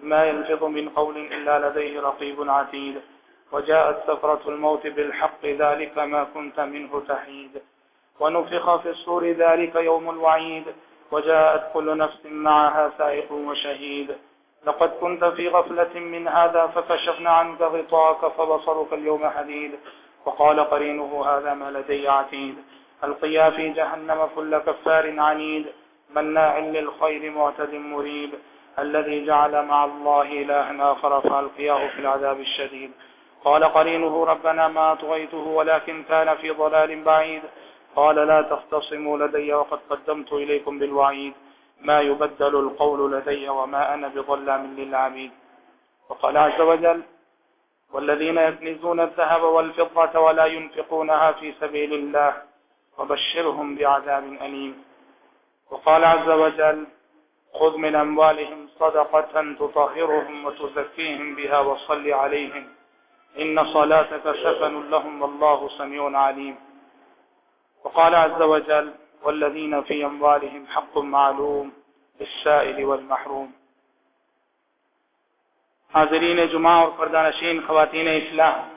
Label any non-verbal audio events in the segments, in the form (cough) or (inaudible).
ما يلفظ من قول إلا لديه رقيب عتيد. وجاءت سفرة الموت بالحق، ذلك ما كنت منه تحيد. ونفخ في الصور، ذلك يوم الوعيد. وجاءت كل نفس معها سائق وشهيد. لقد كنت في غفلة من هذا، فكشفنا عنك غطاك فبصرك اليوم حديد. وقال قرينه، هذا ما لدي عتيد. القيا في جهنم كل كفار عنيد. مناع للخير، معتد مريب. الذي جعل مع الله إلها آخر فألقياه في العذاب الشديد. قال قرينه، ربنا ما أطغيته ولكن كان في ضلال بعيد. قال، لا تختصموا لدي وقد قدمت إليكم بالوعيد. ما يبدل القول لدي وما أنا بظلام للعبيد. وقال عز وجل، والذين يكنزون الذهب والفضة ولا ينفقونها في سبيل الله، وبشرهم بعذاب أليم. وقال عز وجل خذ من أموالهم صدقة تطهرهم وتزكيهم بها وصل عليهم. إن صلاتك سفن لهم والله سميع عليم. وقال عز وجل والذين في أموالهم حق معلوم للسائل والمحروم. حاضرین جمعہ اور پردانشین خواتین اسلام.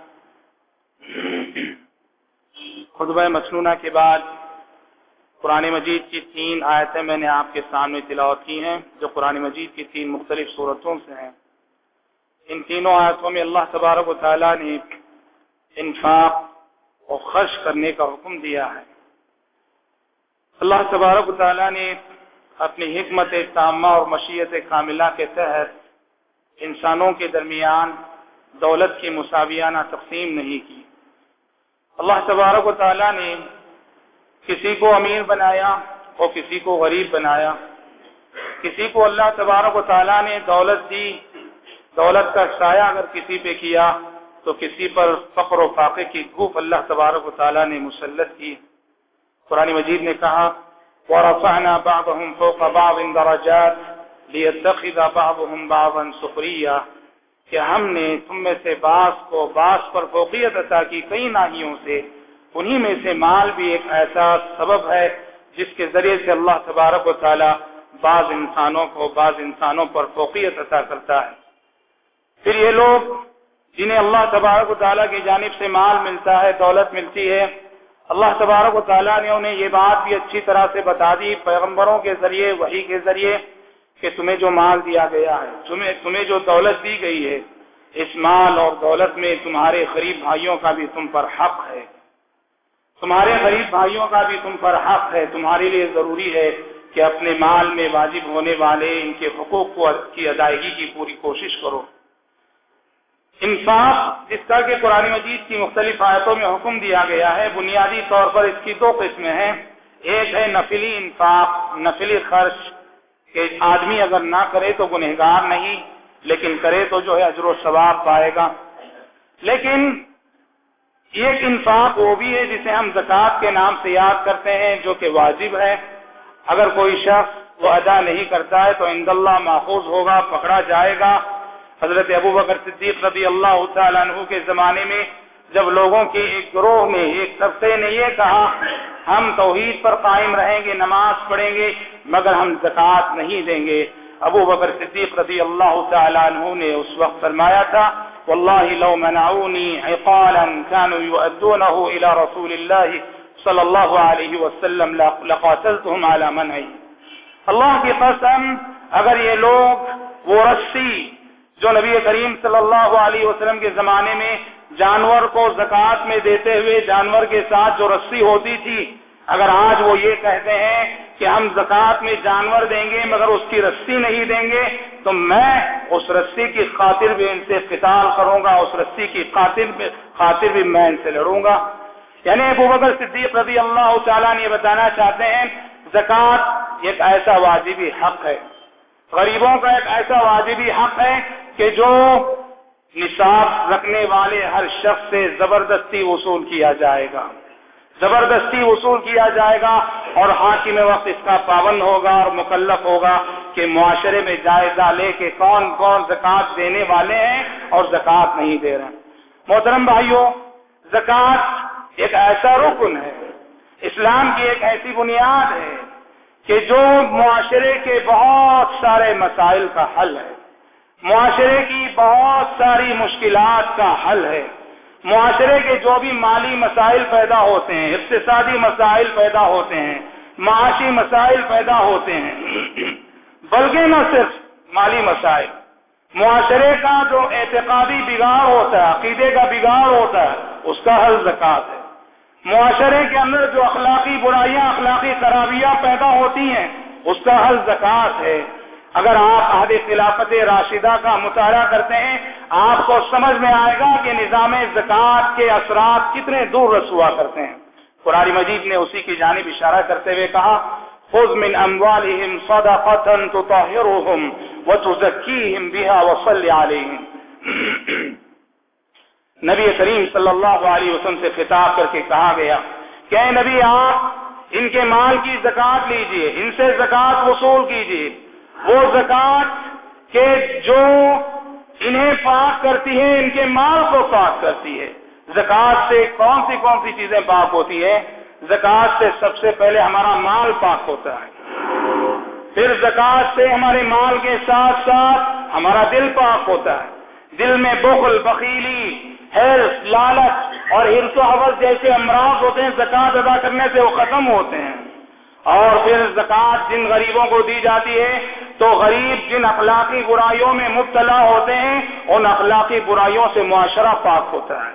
خطبہ مسنونہ کے بعد قرآن مجید کی تین آیتیں میں نے آپ کے سامنے تلاوت کی ہیں، جو قرآن مجید کی تین مختلف صورتوں سے ہیں۔ ان تینوں آیتوں میں اللہ تبارک و تعالیٰ نے انفاق اور خرچ کرنے کا حکم دیا ہے۔ اللہ تبارک و تعالیٰ نے اپنی حکمت تامہ اور مشیت کاملہ کے تحت انسانوں کے درمیان دولت کی مساویانہ تقسیم نہیں کی۔ اللہ تبارک و تعالیٰ نے کسی کو امیر بنایا اور کسی کو غریب بنایا۔ کسی کو اللہ تبارک و تعالیٰ نے دولت دی، دولت کا سایہ اگر کسی پہ کیا تو کسی پر فقر و فاقے کی گوف اللہ تبارک و تعالیٰ نے مسلط کی۔ قرآن مجید نے کہا، ورفعنا بعضهم فوق بعض درجات ليتخذ بعضهم بعضا سخريا۔ کہ ہم نے تم میں سے بعض کو بعض پر فوقیت عطا کی کئی ناحیوں سے۔ انہی میں سے مال بھی ایک ایسا سبب ہے جس کے ذریعے سے اللہ تبارک و تعالی بعض انسانوں کو، بعض انسانوں پر فوقیت عطا کرتا ہے۔ پھر یہ لوگ جنہیں اللہ تبارک و تعالیٰ کی جانب سے مال ملتا ہے، دولت ملتی ہے، اللہ تبارک و تعالیٰ نے انہیں یہ بات بھی اچھی طرح سے بتا دی پیغمبروں کے ذریعے وہی کے ذریعے کہ تمہیں جو مال دیا گیا ہے، تمہیں تمہیں جو دولت دی گئی ہے، اس مال اور دولت میں تمہارے غریب بھائیوں کا بھی تم پر حق ہے۔ تمہارے غریب بھائیوں کا بھی تم پر حق ہے، تمہارے لیے ضروری ہے کہ اپنے مال میں واجب ہونے والے ان کے حقوق کو کی ادائیگی کی پوری کوشش کرو۔ انصاف، جس کا کہ قرآن مجید کی مختلف آیتوں میں حکم دیا گیا ہے، بنیادی طور پر اس کی دو قسمیں ہیں۔ ایک ہے نفلی انصاف، نفلی خرچ، کہ آدمی اگر نہ کرے تو گنہگار نہیں، لیکن کرے تو جو ہے اجر و ثواب پائے گا۔ لیکن ایک انصاف وہ بھی ہے جسے ہم زکوٰۃ کے نام سے یاد کرتے ہیں جو کہ واجب ہے۔ اگر کوئی شخص وہ ادا نہیں کرتا ہے تو اند اللہ محفوظ ہوگا، پکڑا جائے گا۔ حضرت ابو بکر صدیق رضی اللہ تعالیٰ عنہ کے زمانے میں جب لوگوں کے ایک گروہ نے ایک طبقے نے یہ کہا، ہم توحید پر قائم رہیں گے، نماز پڑھیں گے، مگر ہم زکوٰۃ نہیں دیں گے۔ ابو بکر صدیق رضی اللہ تعالیٰ عنہ نے اس وقت فرمایا تھا واللہ لو منعونی عقالا كانوا يؤدونه الى رسول الله صلی اللہ علیہ وسلم لقاتلتهم على منعی اللہ کی قسم، اگر یہ لوگ وہ رسی جو نبی کریم صلی اللہ علیہ وسلم کے زمانے میں جانور کو زکوٰۃ میں دیتے ہوئے جانور کے ساتھ جو رسی ہوتی تھی اگر آج وہ یہ کہتے ہیں کہ ہم زکوٰۃ میں جانور دیں گے مگر اس کی رسی نہیں دیں گے، تو میں اس رسی کی خاطر بھی ان سے قتال کروں گا، اس رسی کی خاطر بھی خاطر بھی میں ان سے لڑوں گا۔ یعنی ابو بکر صدیق رضی اللہ تعالیٰ نے بتانا چاہتے ہیں، زکوٰۃ ایک ایسا واجبی حق ہے۔ غریبوں کا ایک ایسا واجبی حق ہے کہ جو نصاب رکھنے والے ہر شخص سے زبردستی وصول کیا جائے گا۔ زبردستی وصول کیا جائے گا اور حاکم وقت اس کا پابند ہوگا اور مکلف ہوگا کہ معاشرے میں جائزہ لے کے کون کون زکوٰۃ دینے والے ہیں اور زکوٰۃ نہیں دے رہے ہیں۔ محترم بھائیوں، زکوٰۃ ایک ایسا رکن ہے، اسلام کی ایک ایسی بنیاد ہے کہ جو معاشرے کے بہت سارے مسائل کا حل ہے، معاشرے کی بہت ساری مشکلات کا حل ہے۔ معاشرے کے جو بھی مالی مسائل پیدا ہوتے ہیں، اقتصادی مسائل پیدا ہوتے ہیں، معاشی مسائل پیدا ہوتے ہیں، بلکہ نہ صرف مالی مسائل، معاشرے کا جو اعتقادی بگاڑ ہوتا ہے، عقیدے کا بگاڑ ہوتا ہے، اس کا حل زکات ہے۔ معاشرے کے اندر جو اخلاقی برائیاں، اخلاقی خرابیاں پیدا ہوتی ہیں، اس کا حل زکات ہے۔ اگر آپ عہد خلافت راشدہ کا مطالعہ کرتے ہیں، آپ کو سمجھ میں آئے گا کہ نظام زکوٰۃ کے اثرات کتنے دور رسوا کرتے ہیں۔ قرآن مجید نے اسی کی جانب اشارہ کرتے ہوئے کہا، خذ من اموالهم صدقه تطهرهم وتزكيهم بها وصل عليهم نبی کریم صلی اللہ علیہ وسلم سے خطاب کر کے کہا گیا، کہ اے نبی آپ ان کے مال کی زکات لیجیے، ان سے زکات وصول کیجیے۔ وہ زکات کے جو انہیں پاک کرتی ہے، ان کے مال کو پاک کرتی ہے۔ زکات سے کون سی کون سی چیزیں پاک ہوتی ہے زکات سے سب سے پہلے ہمارا مال پاک ہوتا ہے۔ پھر زکات سے ہمارے مال کے ساتھ ساتھ ہمارا دل پاک ہوتا ہے۔ دل میں بخل، بخیلی، حرص، لالچ اور ہرس و حوث جیسے امراض ہوتے ہیں زکات ادا کرنے سے وہ ختم ہوتے ہیں۔ اور پھر زکات جن غریبوں کو دی جاتی ہے تو غریب جن اخلاقی برائیوں میں مبتلا ہوتے ہیں، ان اخلاقی برائیوں سے معاشرہ پاک ہوتا ہے۔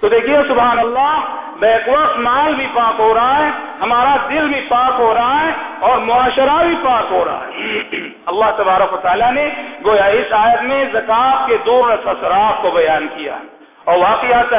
تو دیکھیے سبحان اللہ بیک وقت مال بھی پاک ہو رہا ہے، ہمارا دل بھی پاک ہو رہا ہے اور معاشرہ بھی پاک ہو رہا ہے۔ (clears throat) اللہ تبارک و تعالیٰ نے گویا اس آیت میں زکات کے دو اثرات کو بیان کیا۔ اور واقعات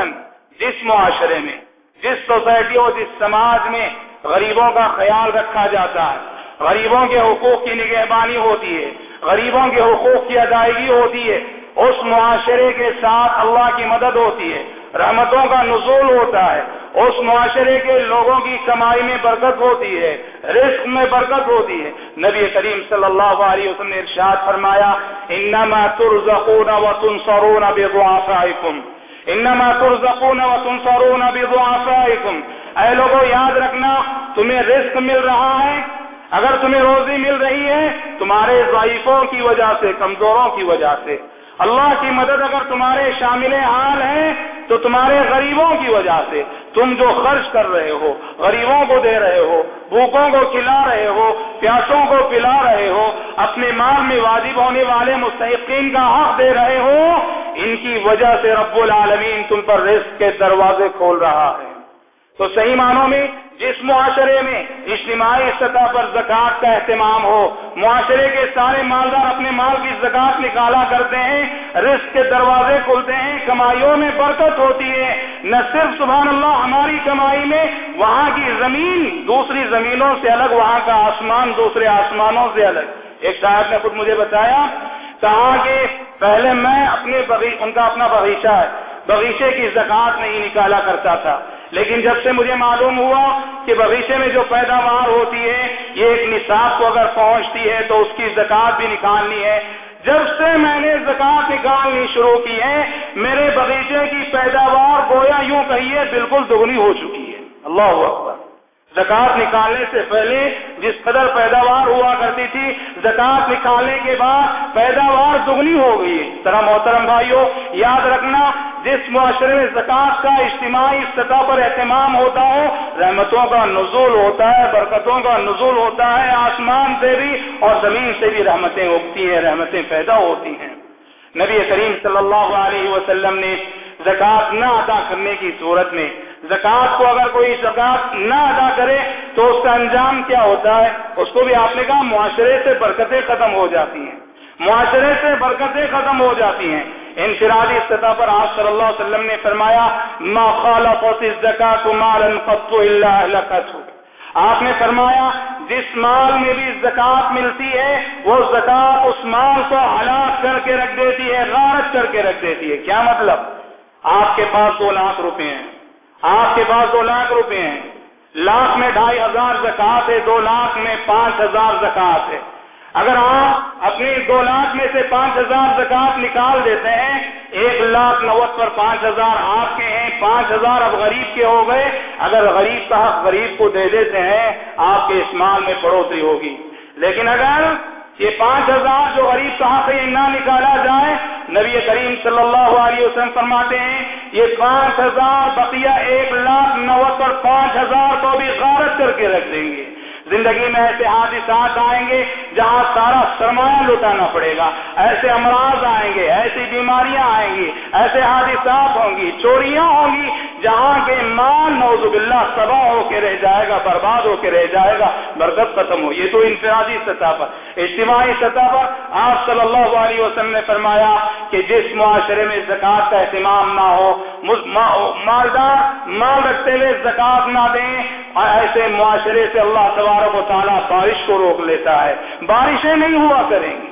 جس معاشرے میں، جس سوسائٹی اور جس سماج میں غریبوں کا خیال رکھا جاتا ہے غریبوں کے حقوق کی نگہبانی ہوتی ہے، غریبوں کے حقوق کی ادائیگی ہوتی ہے، اس معاشرے کے ساتھ اللہ کی مدد ہوتی ہے، رحمتوں کا نزول ہوتا ہے، اس معاشرے کے لوگوں کی کمائی میں برکت ہوتی ہے، رزق میں برکت ہوتی ہے۔ نبی کریم صلی اللہ علیہ وسلم نے ارشاد فرمایا، انما ترزقون وتنصرون بضعفائكم انما ترزقون وتنصرون بضعفائكم اے لوگوں یاد رکھنا، تمہیں رزق مل رہا ہے اگر تمہیں روزی مل رہی ہے، تمہارے ضعیفوں کی وجہ سے، کمزوروں کی وجہ سے۔ اللہ کی مدد اگر تمہارے شامل حال ہے تو تمہارے غریبوں کی وجہ سے۔ تم جو خرچ کر رہے ہو، غریبوں کو دے رہے ہو، بھوکوں کو کھلا رہے ہو، پیاسوں کو پلا رہے ہو، اپنے مال میں واجب ہونے والے مستحقین کا حق دے رہے ہو، ان کی وجہ سے رب العالمین تم پر رزق کے دروازے کھول رہا ہے۔ تو صحیح معنوں میں جس معاشرے میں اجتماعی سطح پر زکوٰۃ کا اہتمام ہو، معاشرے کے سارے مالدار اپنے مال کی زکوٰۃ نکالا کرتے ہیں، رزق کے دروازے کھلتے ہیں، کمائیوں میں برکت ہوتی ہے۔ نہ صرف سبحان اللہ، ہماری کمائی میں وہاں کی زمین دوسری زمینوں سے الگ، وہاں کا آسمان دوسرے آسمانوں سے الگ۔ ایک صاحب نے خود مجھے بتایا، کہا کہ پہلے میں اپنے ان کا اپنا باغیچہ ہے۔ بغیچے کی زکوٰۃ نہیں نکالا کرتا تھا۔ لیکن جب سے مجھے معلوم ہوا کہ بغیچے میں جو پیداوار ہوتی ہے، یہ ایک نصاب کو اگر پہنچتی ہے تو اس کی زکات بھی نکالنی ہے۔ جب سے میں نے زکات نکالنی شروع کی ہے، میرے بغیچے کی پیداوار گویا یوں کہیے بالکل دگنی ہو چکی ہے۔ اللہ اکبر۔ زکات نکالنے سے پہلے جس قدر پیداوار ہوا کرتی تھی، زکات نکالنے کے بعد پیداوار دگنی ہو گئی۔ طرح محترم بھائیوں، یاد رکھنا، جس معاشرے میں زکات کا اجتماعی سطح پر اہتمام ہوتا ہو، رحمتوں کا نزول ہوتا ہے، برکتوں کا نزول ہوتا ہے، آسمان سے بھی اور زمین سے بھی رحمتیں اگتی ہیں، رحمتیں پیدا ہوتی ہیں۔ نبی کریم صلی اللہ علیہ وسلم نے زکات نہ ادا کرنے کی صورت میں زکات کو اگر کوئی زکات نہ ادا کرے تو اس کا انجام کیا ہوتا ہے؟ اس کو بھی آپ نے کہا معاشرے سے برکتیں ختم ہو جاتی ہیں۔ معاشرے سے برکتیں ختم ہو جاتی ہیں۔ انفرادی سطح پر آپ صلی اللہ علیہ وسلم نے فرمایا، ما خالفت الزکات مالا قط الا آپ نے فرمایا، جس مال میں بھی زکات ملتی ہے، وہ زکات اس مال کو ہلاک کر کے رکھ دیتی ہے، غارت کر کے رکھ دیتی ہے۔ کیا مطلب؟ آپ کے پاس دو لاکھ روپے ہیں۔ آپ کے پاس دو لاکھ روپے ہیں۔ لاکھ میں ڈھائی ہزار زکات ہے، دو لاکھ میں پانچ ہزار زکات ہے۔ اگر آپ اپنی دو لاکھ میں سے پانچ ہزار زکات نکال دیتے ہیں، ایک لاکھ نوت پر پانچ ہزار آپ کے ہیں، پانچ ہزار اب غریب کے ہو گئے۔ اگر غریب کا حق غریب کو دے دیتے ہیں، آپ کے اسمال میں بڑھوتری ہوگی۔ لیکن اگر یہ پانچ ہزار جو غریب کا حق ہے نہ نکالا جائے نبی کریم صلی اللہ علیہ وسلم فرماتے ہیں، یہ پانچ ہزار بقیہ ایک لاکھ نوت اور پانچ ہزار کو بھی غارت کر کے رکھ دیں گے۔ زندگی میں ایسے حادثات آئیں گے جہاں سارا سرمایہ لٹانا پڑے گا، ایسے امراض آئیں گے، ایسی بیماریاں آئیں گی، ایسے حادثات ہوں گی، چوریاں ہوں گی، جہاں کے مال نوز باللہ تباہ ہو کے رہ جائے گا، برباد ہو کے رہ جائے گا، برکت ختم ہو یہ تو انفرادی سطح پر، اجتماعی سطح پر آپ صلی اللہ علیہ وسلم نے فرمایا کہ جس معاشرے میں زکوٰۃ کا اہتمام نہ ہو مالدار مال رکھتے ہوئے زکوٰۃ نہ دیں، ایسے معاشرے سے اللہ تبارک تبارک و تعالیٰ بارش کو روک لیتا ہے۔ بارشیں نہیں ہوا کریں گی۔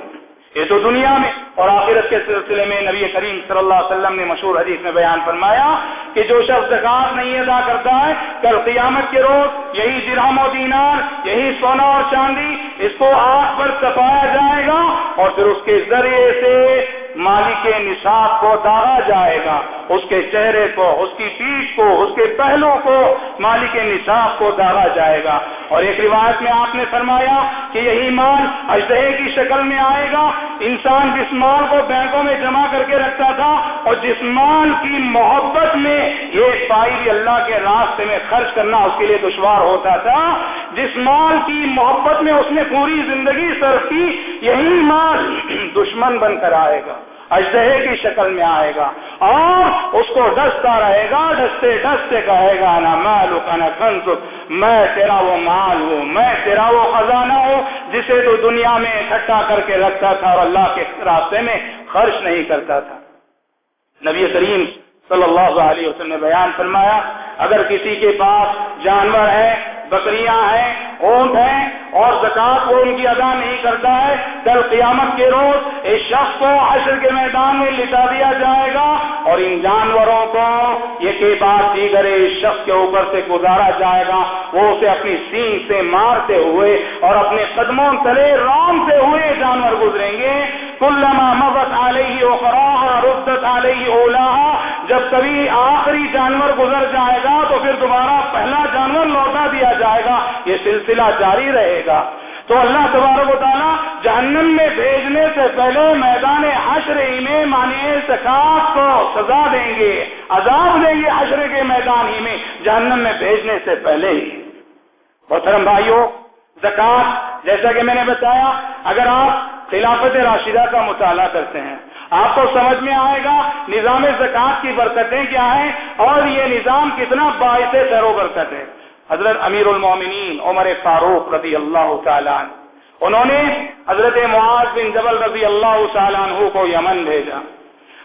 یہ تو دنیا میں اور آخرت کے سلسلے میں نبی کریم صلی اللہ علیہ وسلم نے مشہور حدیث میں بیان فرمایا کہ جو شخص زکات نہیں ادا کرتا ہے، کل قیامت کے روز یہی درہم و دینار، یہی سونا اور چاندی، اس کو آگ پر تپایا جائے گا اور پھر اس کے ذریعے سے مالک نصاب کو داغا جائے گا۔ اس کے چہرے کو، اس کی پیٹ کو، اس کے پہلو کو مالک نصاب کو داغا جائے گا۔ اور ایک روایت میں آپ نے فرمایا کہ یہی مال اجدہے کی شکل میں آئے گا۔ انسان جس مال کو بینکوں میں جمع کر کے رکھتا تھا اور جس مال کی محبت میں یہ پائی بھی اللہ کے راستے میں خرچ کرنا اس کے لیے دشوار ہوتا تھا، جس مال کی محبت میں اس نے پوری زندگی صرف کی، یہی مال دشمن بن کر آئے گا۔ اجدہے کی شکل میں آئے گا۔ اور اس کو ڈستا رہے گا، ڈستے ڈستے کہے گا نا مالو کا نا کنز، میں تیرا وہ مال ہوں، میں تیرا وہ خزانہ ہوں، جسے تو دنیا میں اکٹھا کر کے رکھتا تھا اور اللہ کے راستے میں خرچ نہیں کرتا تھا۔ نبی کریم صلی اللہ علیہ وسلم نے بیان فرمایا، اگر کسی کے پاس جانور ہے بکریاں ہیں، اونٹ ہیں اور زکات وہ ان کی ادا نہیں کرتا ہے۔ کل قیامت کے روز اس شخص کو عشر کے میدان میں لٹا دیا جائے گا اور ان جانوروں کو یہ کہ بات دیگر اس شخص کے اوپر سے گزارا جائے گا۔ وہ اسے اپنی سینگ سے مارتے ہوئے اور اپنے قدموں تلے رام سے ہوئے جانور گزریں گے۔ کلما مبت علیہ اخراہ ردت علیہ اولا جب کبھی آخری جانور گزر جائے گا، تو پھر دوبارہ پہلا جانور لوٹا دیا جائے گا، یہ سلسلہ جاری رہے گا۔ تو اللہ تبارک و تعالیٰ جہنم میں بھیجنے سے پہلے میدان حشر میں مانے سکاف کو سزا دیں گے، عذاب دیں گے حشر کے میدان ہی میں، جہنم میں بھیجنے سے پہلے ہی۔ محترم بھائیوں زکات جیسا کہ میں نے بتایا، اگر آپ خلافت راشدہ کا مطالعہ کرتے ہیں۔ آپ کو سمجھ میں آئے گا نظام زکات کی برکتیں کیا ہیں اور یہ نظام کتنا باعث خیر و برکت ہے۔ حضرت امیر المومنین عمر فاروق رضی اللہ تعالیٰ انہوں نے حضرت معاذ بن جبل رضی اللہ تعالیٰ عنہ کو یمن بھیجا۔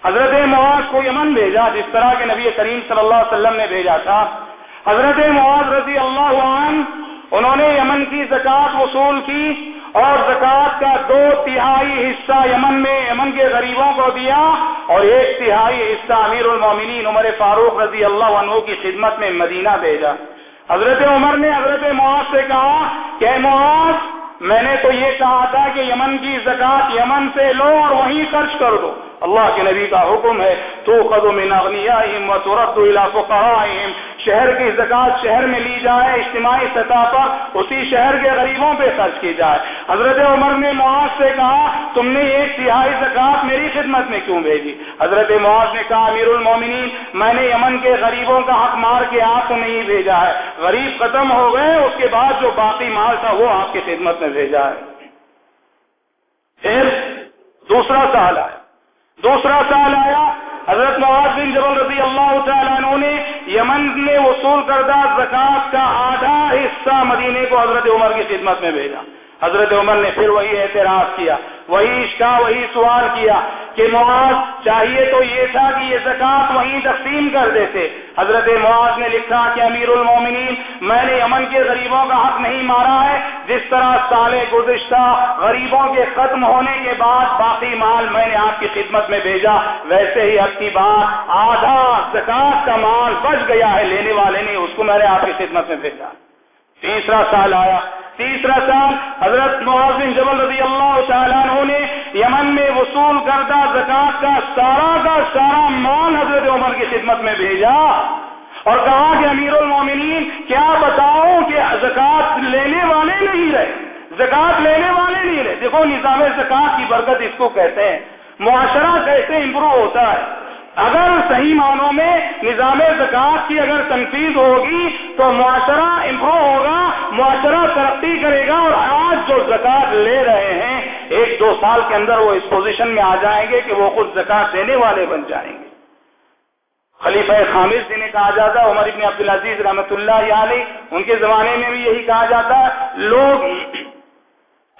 حضرت معاذ کو یمن بھیجا، جس طرح کے نبی کریم صلی اللہ علیہ وسلم نے بھیجا تھا۔ حضرت معاذ رضی اللہ عنہ، انہوں نے یمن کی زکات وصول کی۔ اور زکوٰۃ کا دو تہائی حصہ یمن میں یمن کے غریبوں کو دیا اور ایک تہائی حصہ امیر المومنین عمر فاروق رضی اللہ عنہ کی خدمت میں مدینہ بھیجا۔ حضرت عمر نے حضرت معاذ سے کہا کہ معاذ، میں نے تو یہ کہا تھا کہ یمن کی زکات یمن سے لو اور وہیں خرچ کر دو۔ اللہ کے نبی کا حکم ہے تو قدم و ترد فقرائهم۔ شہر کی زکات شہر میں لی جائے، اجتماعی سطح پر اسی شہر کے غریبوں پہ خرچ کی جائے۔ حضرت عمر نے معاذ سے کہا، تم نے ایک تہائی زکات میری خدمت میں کیوں بھیجی؟ حضرت معاذ نے کہا امیر المومنین میں نے یمن کے غریبوں کا حق مار کے آپ کو نہیں بھیجا ہے۔ غریب ختم ہو گئے، اس کے بعد جو باقی مال تھا وہ آپ کی خدمت میں بھیجا ہے۔ پھر دوسرا سال آیا۔ دوسرا سال آیا، حضرت نواز بن جبل رضی اللہ تعالیٰ عنہ نے یمن میں وصول کردہ زکات کا آدھا حصہ مدینے کو حضرت عمر کی خدمت میں بھیجا۔ حضرت عمر نے پھر وہی اعتراض کیا، وہی اشکا وہی سوال کیا کہ معاذ، چاہیے تو یہ تھا کہ یہ زکات وہیں تقسیم کر دیتے۔ حضرت معاذ نے لکھا کہ امیر المومنین، میں نے امن کے غریبوں کا حق نہیں مارا ہے۔ جس طرح سال گزشتہ غریبوں کے ختم ہونے کے بعد باقی مال میں نے آپ کی خدمت میں بھیجا، ویسے ہی اب کی بات آدھا زکات کا مال بچ گیا ہے، لینے والے نے اس کو میں نے آپ کی خدمت میں بھیجا۔ تیسرا سال آیا۔ تیسرا سال حضرت بن جبل رضی اللہ تعالیٰ عنہ نے یمن میں وصول کردہ زکات کا سارا کا سارا مال حضرت عمر کی خدمت میں بھیجا اور کہا کہ امیر المومنین، کیا بتاؤ کہ زکات لینے والے نہیں رہے؟ زکات لینے والے نہیں رہے۔ دیکھو، نظام زکات کی برکت اس کو کہتے ہیں۔ معاشرہ کیسے امپروو ہوتا ہے؟ اگر صحیح معنوں میں نظام زکات کی اگر تنقید ہوگی تو معاشرہ امپروو ہوگا، معاشرہ ترقی کرے گا اور آج جو زکات لے رہے ہیں، ایک دو سال کے اندر وہ اس پوزیشن میں آ جائیں گے کہ وہ خود زکات دینے والے بن جائیں گے۔ خلیفہ خامد جنہیں کہا جاتا ہے، عمر ابن عبدالعزیز رحمۃ اللہ علیہ، ان کے زمانے میں بھی یہی کہا جاتا لوگ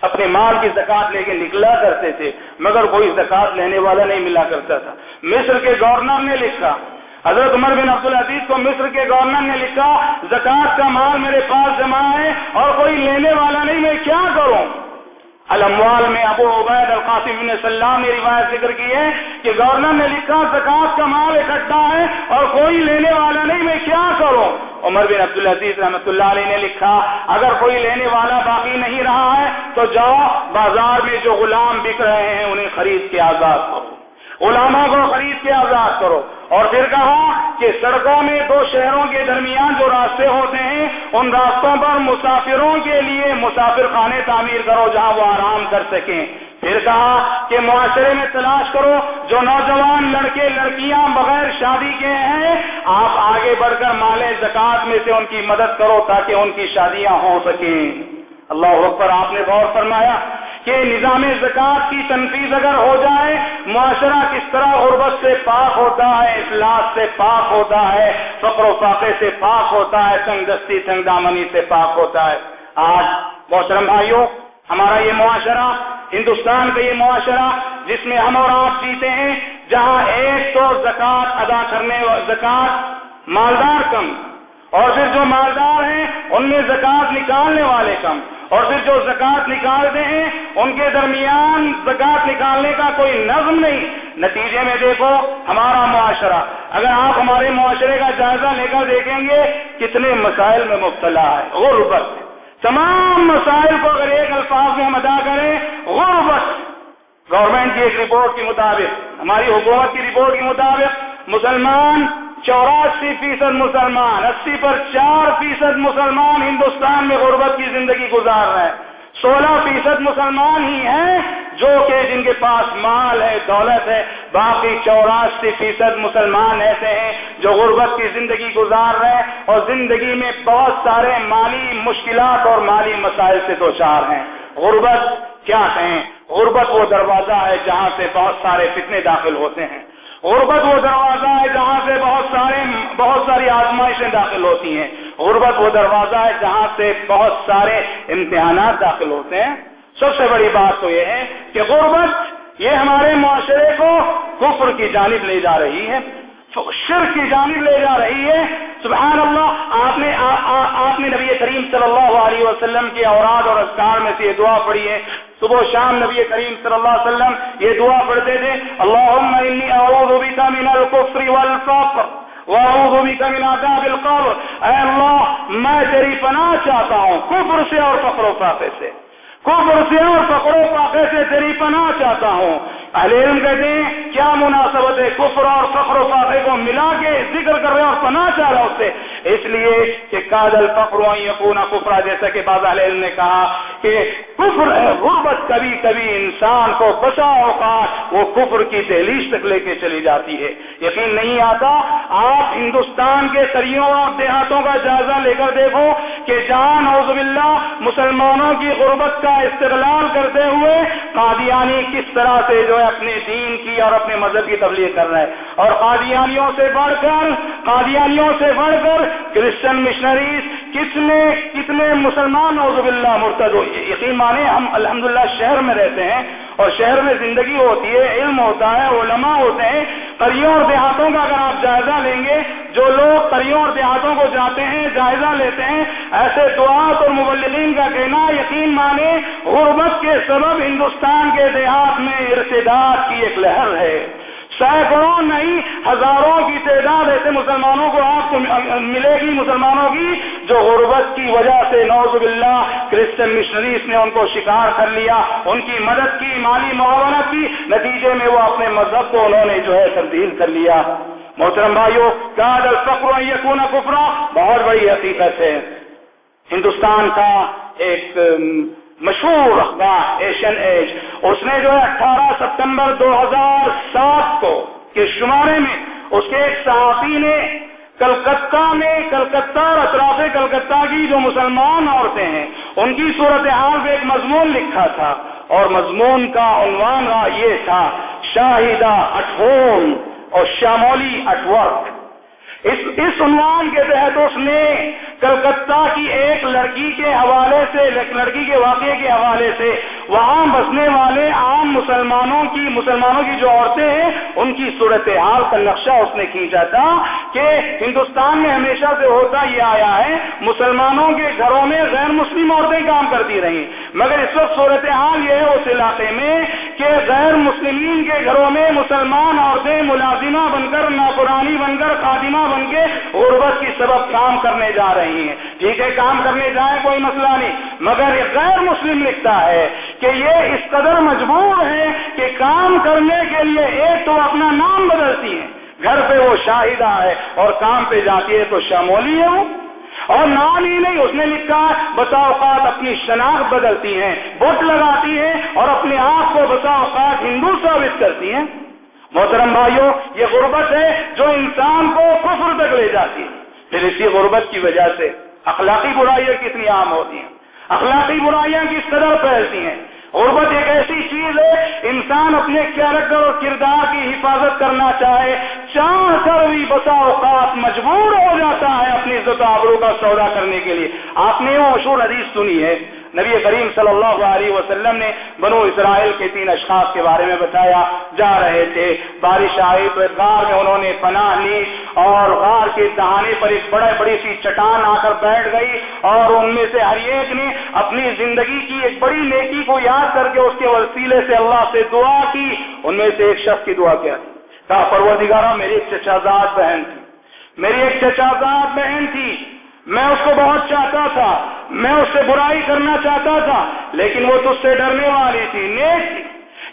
اپنے مال کی زکات لے کے نکلا کرتے تھے، مگر کوئی زکات لینے والا نہیں ملا کرتا تھا۔ مصر کے گورنر نے لکھا، حضرت عمر بن عبد العزیز کو مصر کے گورنر نے لکھا زکات کا مال میرے پاس جمع ہے اور کوئی لینے والا نہیں، میں کیا کروں؟ الاموال میں ابو عبید القاسم بن سلام نے روایت ذکر کی ہے کہ گورنر نے لکھا زکات کا مال اکٹھا ہے اور کوئی لینے والا نہیں، میں کیا کروں؟ عمر بن عبد العزیز رحمۃ اللہ علیہ نے لکھا، اگر کوئی لینے والا باقی نہیں رہا ہے تو جاؤ بازار میں جو غلام بک رہے ہیں انہیں خرید کے آزاد کرو۔ غلاموں کو خرید کے آزاد کرو۔ اور پھر کہا کہ سڑکوں میں دو شہروں کے درمیان جو راستے ہوتے ہیں، ان راستوں پر مسافروں کے لیے مسافر خانے تعمیر کرو جہاں وہ آرام کر سکیں۔ پھر کہا کہ معاشرے میں تلاش کرو، جو نوجوان لڑکے، لڑکیاں بغیر شادی کے ہیں، آپ آگے بڑھ کر مال زکات میں سے ان کی مدد کرو تاکہ ان کی شادیاں ہو سکیں۔ اللہ اکبر، آپ نے غور فرمایا۔ کہ نظام زکات کی تنفیذ اگر ہو جائے، معاشرہ کس طرح غربت سے پاک ہوتا ہے، اخلاص سے پاک ہوتا ہے، فقر و فاقے سے پاک ہوتا ہے، تنگ دستی، تنگ دامنی سے پاک ہوتا ہے۔ آج محترم بھائیوں، ہمارا یہ معاشرہ، ہندوستان کا یہ معاشرہ، جس میں ہم اور آپ جیتے ہیں، جہاں ایک تو زکات ادا کرنے زکات مالدار کم اور پھر جو مالدار ہیں، ان میں زکات نکالنے والے کم۔ اور پھر جو زکات نکالتے ہیں، ان کے درمیان زکات نکالنے کا کوئی نظم نہیں۔ نتیجے میں دیکھو، ہمارا معاشرہ۔ اگر آپ ہمارے معاشرے کا جائزہ لے کر دیکھیں گے، کتنے مسائل میں مبتلا ہے۔ غربت۔ تمام مسائل کو اگر ایک الفاظ میں ہم ادا کریں، غربت۔ گورنمنٹ کی ایک رپورٹ کے مطابق، ہماری حکومت کی رپورٹ کے مطابق، مسلمان چوراسی فیصد مسلمان، اسی پر چار فیصد مسلمان ہندوستان میں غربت کی زندگی گزار رہے ہیں۔ سولہ فیصد مسلمان ہی ہیں جو کہ جن کے پاس مال ہے، دولت ہے، باقی چوراسی فیصد مسلمان ایسے ہیں جو غربت کی زندگی گزار رہے ہیں اور زندگی میں بہت سارے مالی مشکلات اور مالی مسائل سے دو چار ہیں۔ غربت کیا کہیں غربت وہ دروازہ ہے جہاں سے بہت سارے فتنے داخل ہوتے ہیں۔ غربت وہ دروازہ ہے جہاں سے بہت سارے بہت ساری آزمائشیں داخل ہوتی ہیں۔ غربت وہ دروازہ ہے جہاں سے بہت سارے امتحانات داخل ہوتے ہیں۔ سب سے بڑی بات تو یہ ہے کہ غربت یہ ہمارے معاشرے کو کفر کی جانب لے جا رہی ہے۔ شر کی جانب لے جا رہی ہے۔ سبحان اللہ، آپ نے آپ نے نبی کریم صلی اللہ علیہ وسلم کے اوراد اور اسکار میں سے یہ دعا پڑھی ہے۔ صبح و شام نبی کریم صلی اللہ علیہ وسلم یہ دعا پڑھتے تھے۔ اللہم القبر واعوذ بك من عذاب القبر. اے اللہ، میں تیری پناہ چاہتا ہوں. کفر سے اور فقر و فاقے سے. کفر سے اور فقر و فاقے سے تیری پناہ چاہتا ہوں. اہل علم کہتے ہیں کیا مناسبت ہے کفر اور فخر و فاقے کو ملا کے ذکر کر رہے ہیں اور پناہ چاہ رہا اس سے؟ اس لیے کہ کادل فخر یقون کفرا، جیسا کہ بعض اہل علم نے کہا کہ کفر ہے غربت، کبھی کبھی انسان کو بسا اوقات وہ کفر کی دہلیز تک لے کے چلی جاتی ہے۔ یقین نہیں آتا؟ آپ ہندوستان کے سریوں اور دیہاتوں کا جائزہ لے کر دیکھو کہ جان حضب اللہ مسلمانوں کی غربت کا استقلال کرتے ہوئے قادیانی کس طرح سے جو ہے اپنے دین کی اور اپنے مذہب کی تبلیغ کر رہے ہیں۔ اور قادیانیوں سے بڑھ کر، قادیانیوں سے بڑھ کر کرسچن مشنریز کتنے کتنے مسلمان نوزب اللہ مرتد یقین مانے ہم الحمدللہ شہر میں رہتے ہیں اور شہر میں زندگی ہوتی ہے، علم ہوتا ہے، علماء ہوتے ہیں، قریوں اور دیہاتوں کا اگر آپ جائزہ لیں گے، جو لوگ قریوں اور دیہاتوں کو جاتے ہیں، جائزہ لیتے ہیں، ایسے دعات اور مبلغین کا کہنا یقین مانے غربت کے سبب ہندوستان کے دیہات میں ارتداد کی ایک لہر ہے۔ سینکڑوں نہیں، ہزاروں کی تعداد ایسے مسلمانوں کو آپ کو ملے گی، مسلمانوں کی، جو غربت کی وجہ سے نوز اللہ کرسچن مشنریز نے ان کو شکار کر لیا، ان کی مدد کی، مالی معاونت کی، نتیجے میں وہ اپنے مذہب کو انہوں نے جو ہے تبدیل کر لیا۔ محترم بھائیوں فخر یقون کفرا، بہت بڑی حقیقت ہے۔ ہندوستان کا ایک مشہور اخبار ایشین ایج اس نے جو ہے اٹھارہ ستمبر دو ہزار سات کو کے شمارے میں اس کے ایک صحافی نے کلکتہ میں کلکتہ اور اطراف کلکتہ کی جو مسلمان عورتیں ہیں، ان کی صورتحال پہ ایک مضمون لکھا تھا اور مضمون کا عنوان یہ تھا، شاہدہ اٹ ہوم اور شامولی اٹ ورک اس اس عنوان کے تحت اس نے کلکتہ کی ایک لڑکی کے حوالے سے لڑکی کے واقعے کے حوالے سے وہاں بسنے والے عام مسلمانوں کی مسلمانوں کی جو عورتیں ہیں، ان کی صورتحال کا نقشہ اس نے کھینچا تھا کہ ہندوستان میں ہمیشہ سے ہوتا یہ آیا ہے، مسلمانوں کے گھروں میں غیر مسلم عورتیں کام کرتی رہی مگر اس وقت صورتحال یہ ہے اس علاقے میں کہ غیر مسلمین کے گھروں میں مسلمان عورتیں ملازمہ بن کر ناقرانی بن کر، خادمہ بن کے غربت کی سبب کام کرنے جا رہی ہیں۔ ٹھیک ہے، کام کرنے جائیں کوئی مسئلہ نہیں، مگر یہ غیر مسلم لکھتا ہے کہ یہ اس قدر مجبور ہے کہ کام کرنے کے لیے ایک تو اپنا نام بدلتی ہے گھر پہ وہ شاہدہ ہے اور کام پہ جاتی ہے تو شامولی ہے وہ۔ اور نام ہی نہیں، اس نے لکھا بسا اوقات اپنی شناخت بدلتی ہیں بٹ لگاتی ہیں اور اپنے آپ کو بسا اوقات ہندو ثابت کرتی ہیں۔ محترم بھائیوں یہ غربت ہے جو انسان کو کفر تک لے جاتی ہے۔ پھر اسی غربت کی وجہ سے اخلاقی برائیاں کتنی عام ہوتی ہیں۔ اخلاقی برائیاں کس قدر پھیلتی ہیں؟ غربت ایک ایسی چیز ہے، انسان اپنے کیریکٹر اور کردار کی حفاظت کرنا چاہے، چاہ کر بھی بسا اوقات مجبور ہو جاتا ہے اپنی عزت آبرو کا سودا کرنے کے لیے۔ آپ نے وہ مشہور حدیث سنی ہے نبی کریم صلی اللہ علیہ وسلم نے بنو اسرائیل کے تین اشخاص کے بارے میں بتایا، جا رہے تھے۔ بارش آئی تو غار میں انہوں نے پناہ لی اور غار کے دہانے پر ایک بڑے بڑی سی چٹان آ کر بیٹھ گئی اور ان میں سے ہر ایک نے اپنی زندگی کی ایک بڑی نیکی کو یاد کر کے اس کے وسیلے سے اللہ سے دعا کی۔ ان میں سے ایک شخص کی دعا کیا تھی؟ کہا، پروردگارہ، میری ایک چچازاد بہن تھی۔ میری ایک چچازاد بہن تھی۔ میں اس کو بہت چاہتا تھا، میں اس سے برائی کرنا چاہتا تھا، لیکن وہ تجھ سے ڈرنے والی تھی، نیک تھی۔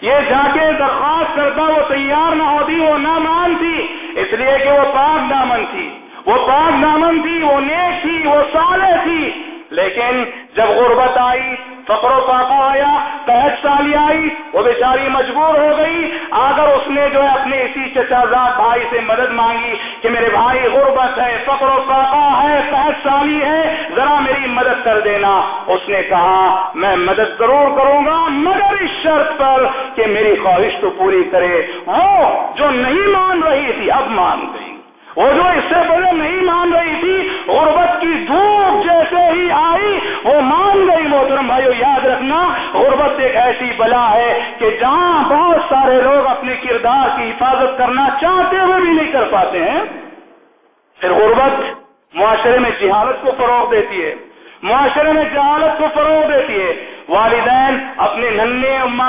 یہ جا کے درخواست کرتا، وہ تیار نہ ہوتی، وہ نہ مانتی اس لیے کہ وہ پاک دامن تھی۔ وہ پاک دامن تھی، وہ نیک تھی، وہ صالح تھی۔ لیکن جب غربت آئی فقر و فاقہ آیا قحط سالی آئی، وہ بیچاری مجبور ہو گئی۔ اگر اس نے جو ہے اپنے اسی چچازاد بھائی سے مدد مانگی کہ میرے بھائی غربت ہے فقر و فاقہ ہے قحط سالی ہے، ذرا میری مدد کر دینا۔ اس نے کہا، میں مدد ضرور کروں گا، مگر اس شرط پر کہ میری خواہش تو پوری کرے۔ وہ جو نہیں مان رہی تھی، اب مان گئی۔ وہ جو اس سے پہلے نہیں مان رہی تھی، غربت کی دھوپ جیسے ہی آئی، وہ مان گئی محترم بھائیو، یاد رکھنا، غربت ایک ایسی بلا ہے کہ جہاں بہت سارے لوگ اپنے کردار کی حفاظت کرنا چاہتے ہوئے بھی نہیں کر پاتے ہیں۔ پھر غربت معاشرے میں جہالت کو فروغ دیتی ہے۔ معاشرے میں جہالت کو فروغ دیتی ہے۔ والدین اپنے ننے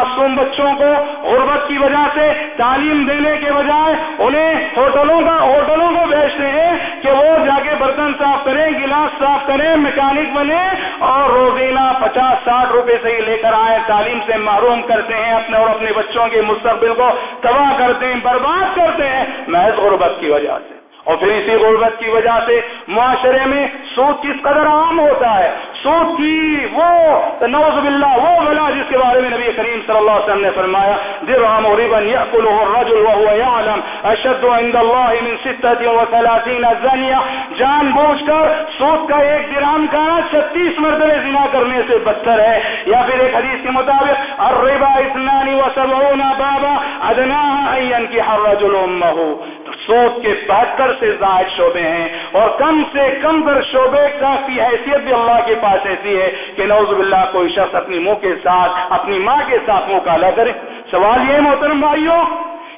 معصوم بچوں کو غربت کی وجہ سے، تعلیم دینے کے بجائے انہیں ہوٹلوں کا، ہوٹلوں کو بھیجتے ہیں کہ وہ جا کے برتن صاف کریں، گلاس صاف کریں میکینک بنے اور روزینہ پچاس، ساٹھ روپے سے ہی لے کر آئے، تعلیم سے محروم کرتے ہیں، اپنے اور اپنے بچوں کے مستقبل کو تباہ کرتے ہیں، برباد کرتے ہیں محض غربت کی وجہ سے۔ اور پھر اسی غربت کی وجہ سے معاشرے میں سود کس قدر عام ہوتا ہے؟ سود کی، وہ نوز باللہ، وہ بلا جس کے بارے میں نبی کریم صلی اللہ علیہ وسلم نے فرمایا، درہم ربا یاکلہ الرجل وهو يعلم اشد عند الله من 36 زنیہ. جان بوجھ کر سود کا ایک درہم کا 36 مرتبہ زنا کرنے سے بدتر ہے۔ یا پھر ایک حدیث کے مطابق، الربا اثنان وسبعون بابا، ادناها ان ينكح الرجل امه. سود کے بہتر سے زائد شعبے ہیں اور کم سے کم در شعبے کا کی حیثیت بھی اللہ کے پاس ایسی ہے کہ نوز باللہ کوئی شخص اپنی منہ کے ساتھ، اپنی ماں کے ساتھ مقابلہ کرے۔ سوال یہ محترم بھائیوں،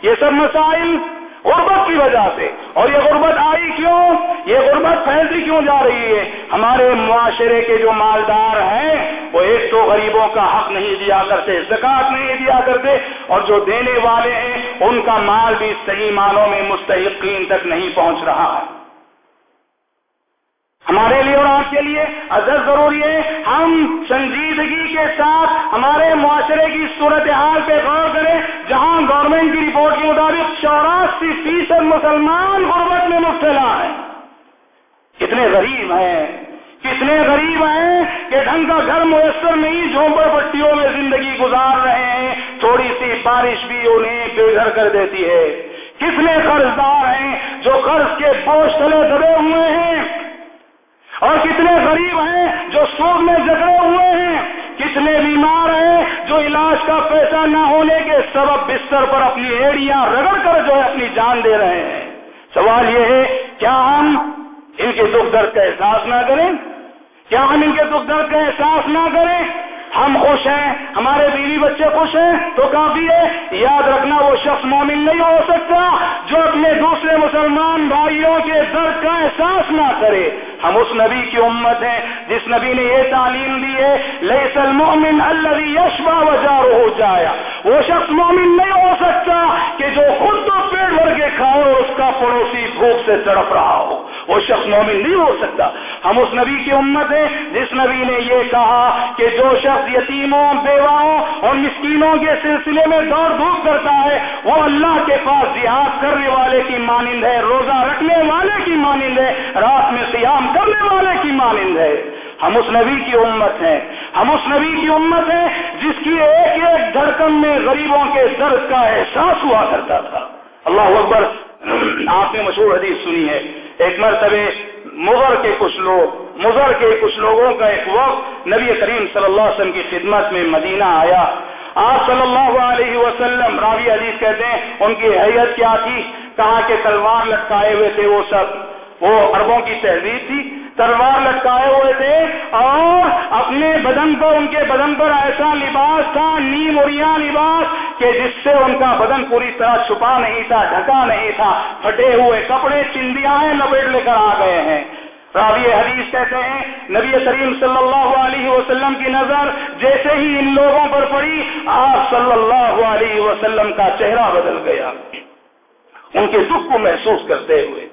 یہ سب مسائل غربت کی وجہ سے۔ اور یہ غربت آئی کیوں؟ یہ غربت پھیلتی کیوں جا رہی ہے؟ ہمارے معاشرے کے جو مالدار ہیں، وہ ایک تو غریبوں کا حق نہیں دیا کرتے زکات نہیں دیا کرتے، اور جو دینے والے ہیں، ان کا مال بھی صحیح مالوں میں مستحقین تک نہیں پہنچ رہا ہے۔ ہمارے لیے اور آپ کے لیے عزت ضروری ہے۔ ہم سنجیدگی کے ساتھ ہمارے معاشرے کی صورتحال پہ غور کریں۔ جہاں گورنمنٹ کی رپورٹ کے مطابق چوراسی فیصد مسلمان غربت میں مبتلا ہیں۔ کتنے غریب ہیں۔ کتنے غریب ہیں کہ ڈھنگ کا گھر میسر نہیں، جھونپڑ پٹیوں میں زندگی گزار رہے ہیں۔ تھوڑی سی بارش بھی انہیں بے گھر کر دیتی ہے۔ کتنے قرض دار ہیں جو قرض کے بوجھ تلے دبے ہوئے ہیں۔ اور کتنے غریب ہیں جو سوگ میں جگڑے ہوئے ہیں، کتنے بیمار ہیں جو علاج کا پیسہ نہ ہونے کے سبب بستر پر اپنی ایڑیاں رگڑ کر جو ہے اپنی جان دے رہے ہیں۔ سوال یہ ہے، کیا ہم ان کے دکھ درد کا احساس نہ کریں؟ کیا ہم ان کے دکھ درد کا احساس نہ کریں؟ ہم خوش ہیں، ہمارے بیوی بچے خوش ہیں، تو کافی ہے۔ یاد رکھنا وہ شخص مومن نہیں ہو سکتا جو اپنے دوسرے مسلمان بھائیوں کے درد کا احساس نہ کرے۔ ہم اس نبی کی امت ہیں جس نبی نے یہ تعلیم دی ہے لئی المؤمن اللہ یشبا وجار ہو جایا۔ وہ شخص مومن نہیں ہو سکتا کہ جو خود تو پیڑ بھر کے کھاؤ اور اس کا پڑوسی بھوک سے تڑپ رہا ہو۔ وہ شخص مومن نہیں ہو سکتا۔ ہم اس نبی کی امت ہیں، جس نبی نے یہ کہا کہ جو شخص یتیموں، بیواؤں اور مسکینوں کے سلسلے میں دوڑ دھوپ کرتا ہے، وہ اللہ کے پاس جہاد کرنے والے کی مانند ہے، روزہ رکھنے والے کی مانند ہے، رات میں سیام کرنے والے کی مانند ہے۔ ہم اس نبی کی امت ہیں۔ ہم اس نبی کی امت ہیں، جس کی ایک ایک دھڑکن میں غریبوں کے درد کا احساس ہوا کرتا تھا۔ اللہ اکبر، آپ نے مشہور حدیث سنی ہے۔ ایک مرتبہ مغر کے کچھ لوگ مغر کے کچھ لوگوں کا ایک وقت نبی کریم صلی اللہ علیہ وسلم کی خدمت میں مدینہ آیا۔ آپ صلی اللہ علیہ وسلم راوی عزیز کہتے ہیں، ان کی حیت کیا تھی؟ کہاں کے تلوار لٹکائے ہوئے تھے وہ سب۔ وہ عربوں کی تہذیب تھی، تلوار لٹکائے ہوئے تھے اور اپنے بدن پر، ان کے بدن پر ایسا لباس تھا، نیم اڑیا لباس کہ جس سے ان کا بدن پوری طرح چھپا نہیں تھا، ڈھکا نہیں تھا، پھٹے ہوئے کپڑے چندیاں لپیٹ لے کر آ گئے ہیں۔ راوی حدیث کہتے ہیں، نبی کریم صلی اللہ علیہ وسلم کی نظر جیسے ہی ان لوگوں پر پڑی، آپ صلی اللہ علیہ وسلم کا چہرہ بدل گیا۔ ان کے دکھ کو محسوس کرتے ہوئے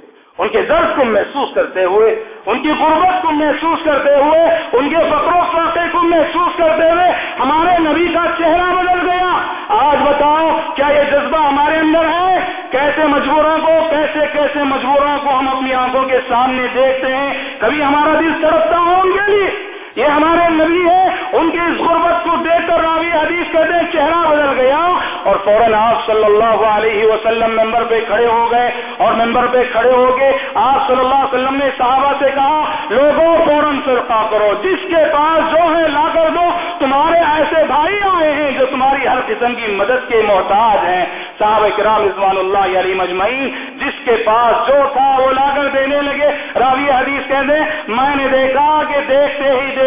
ان کے درد کو محسوس کرتے ہوئے، ان کی غربت کو محسوس کرتے ہوئے، ان کے فقر و فاقے کو محسوس کرتے ہوئے ہمارے نبی کا چہرہ بدل گیا۔ آج بتاؤ، کیا یہ جذبہ ہمارے اندر ہے؟ کیسے مجبوروں کو، کیسے کیسے مجبوروں کو ہم اپنی آنکھوں کے سامنے دیکھتے ہیں؟ کبھی ہمارا دل تڑپتا ہو ان کے لیے؟ یہ ہمارے نبی ہے ان کی اس غربت کو دیکھ کر راوی حدیث کہتے ہیں، چہرہ بدل گیا۔ اور فوراً آپ صلی اللہ علیہ وسلم ممبر پہ کھڑے ہو گئے۔ اور ممبر پہ کھڑے ہو گئے آپ صلی اللہ علیہ وسلم نے صحابہ سے کہا، لوگوں، فوراً فرقہ کرو۔ جس کے پاس جو ہے، لا کر دو۔ تمہارے ایسے بھائی آئے ہیں جو تمہاری ہر قسم کی مدد کے محتاج ہیں۔ صاحب کرام رضوان اللہ علی مجمعین جس جس کے پاس جو تھا، وہ لا کر دینے لگے۔ راوی حدیث کہتے ہیں، میں نے دیکھا کہ دیکھتے ہی دیکھتے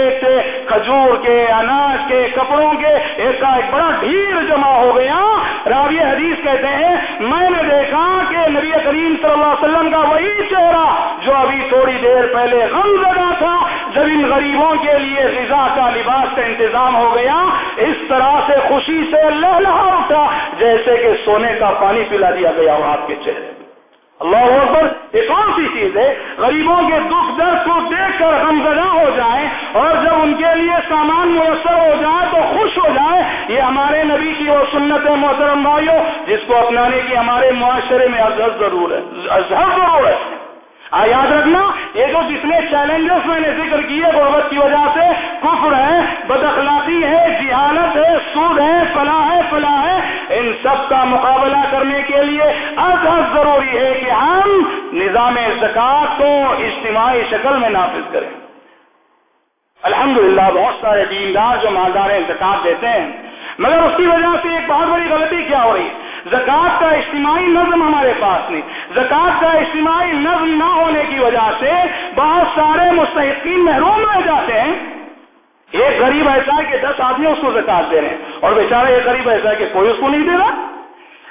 کھجور کے، اناج کے، کپڑوں کے، ایک کا ایک بڑا ڈھیر جمع ہو گیا۔ راوی حدیث کہتے ہیں، میں نے دیکھا کہ نبی کریم صلی اللہ علیہ وسلم کا وہی چہرہ جو ابھی تھوڑی دیر پہلے غم زدہ تھا، جب ان غریبوں کے لیے غذا کا لباس کا انتظام ہو گیا، اس طرح سے خوشی سے لہلہا اٹھا، جیسے کہ سونے کا پانی پلا دیا گیا ہو آپ کے چہرے اللہ اکبر یہ کون سی چیز ہے، غریبوں کے دکھ درد کو دیکھ کر ہم زدہ ہو جائے اور جب ان کے لیے سامان میسر ہو جائے تو خوش ہو جائے یہ ہمارے نبی کی وہ سنت ہے محترم بھائیوں، جس کو اپنانے کی ہمارے معاشرے میں اظہر ضرور ہے اظہر ضرور ہے۔ یاد رکھنا، یہ جو جتنے چیلنجز میں نے ذکر کیے غربت کی وجہ سے، کفر ہے، بد اخلاقی ہے، جہالت ہے، سود ہے، فلاح ہے فلاح ہے، ان سب کا مقابلہ کرنے کے لیے ازحد ضروری ہے کہ ہم نظام زکوٰۃ کو اجتماعی شکل میں نافذ کریں۔ الحمدللہ، بہت سارے دیندار جو مالدار زکوٰۃ دیتے ہیں۔ مگر اس کی وجہ سے ایک بہت بڑی غلطی کیا ہو رہی ہے؟ زکوٰۃ کا اجتماعی نظم ہمارے پاس نہیں۔ زکوٰۃ کا اجتماعی نظم نہ ہونے کی وجہ سے بہت سارے مستحقین محروم رہ جاتے ہیں۔ ایک غریب ایسا ہے کہ دس آدمی اس کو زکات دے رہے ہیں اور بیچارہ ایک غریب ایسا ہے کہ کوئی اس کو نہیں دے رہا۔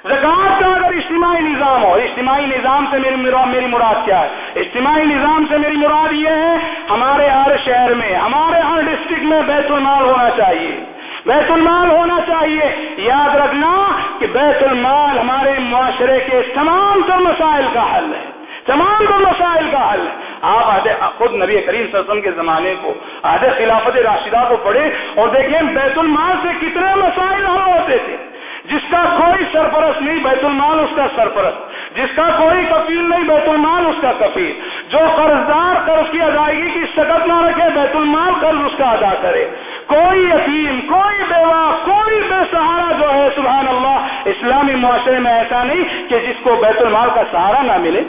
زکات کا اگر اجتماعی نظام ہو، اجتماعی نظام سے میری میری مراد کیا ہے؟ اجتماعی نظام سے میری مراد یہ ہے، ہمارے ہر شہر میں، ہمارے ہر ڈسٹرکٹ میں بیت المال ہونا چاہیے۔ بیت المال ہونا چاہیے۔ یاد رکھنا کہ بیت المال ہمارے معاشرے کے تمام تر مسائل کا حل ہے۔ تمام تر مسائل کا حل ہے۔ آپ آدھے خود نبی کریم صلی اللہ علیہ وسلم کے زمانے کو، آدھے خلافت راشدہ کو پڑھے اور دیکھیں بیت المال سے کتنے مسائل حل ہوتے تھے۔ جس کا کوئی سرپرست نہیں، بیت المال اس کا سرپرست۔ جس کا کوئی کفیل نہیں، بیت المال اس کا کفیل۔ جو قرض دار قرض کی ادائیگی کی شکت نہ رکھے، بیت المال قرض اس کا ادا کرے۔ کوئی یتیم کوئی بیوہ، کوئی بے سہارا جو ہے، سبحان اللہ، اسلامی معاشرے میں ایسا نہیں کہ جس کو بیت المال کا سہارا نہ ملے۔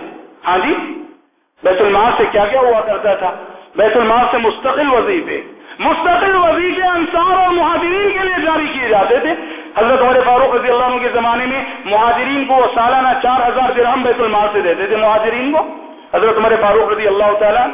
ہاں جی؟ بیت المال سے کیا کیا ہوا کرتا تھا؟ بیت المال سے مستقل وظیفے مستقل وظیفے انصار اور مہاجرین کے لیے جاری کیے جاتے تھے۔ حضرت عمر فاروق رضی اللہ عنہ کے زمانے میں مہاجرین کو سالانہ چار ہزار درہم بیت المال سے دیتے تھے، مہاجرین کو۔ حضرت عمر فاروق رضی اللہ تعالیٰ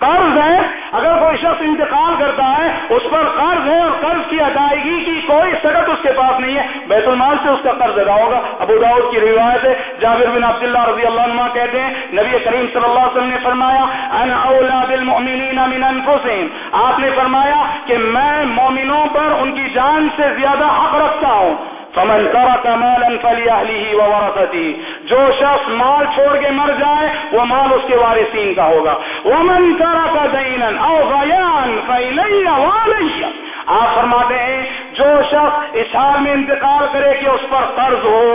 قرض ہے، اگر کوئی شخص انتقال کرتا ہے، اس پر قرض ہے اور قرض کی ادائیگی کی کوئی سگت اس کے پاس نہیں ہے۔ بیت المال سے اس کا قرض ادا ہوگا۔ ابو داؤد کی روایت ہے، جابر بن عبداللہ رضی اللہ عنہ کہتے ہیں، نبی کریم صلی اللہ علیہ وسلم نے فرمایا انا اولا بالمؤمنین من انفسهم آپ نے فرمایا کہ میں مومنوں پر ان کی جان سے زیادہ حق رکھتا ہوں۔ فمن ترك مالا فلأهله وورثته۔ جو شخص مال چھوڑ کے مر جائے، وہ مال اس کے وارثین کا ہوگا۔ ومن ترك دينا او ضياعا فإلي وعلي آپ فرماتے ہیں، جو شخص اس حال میں انتقال کرے کہ اس پر قرض ہو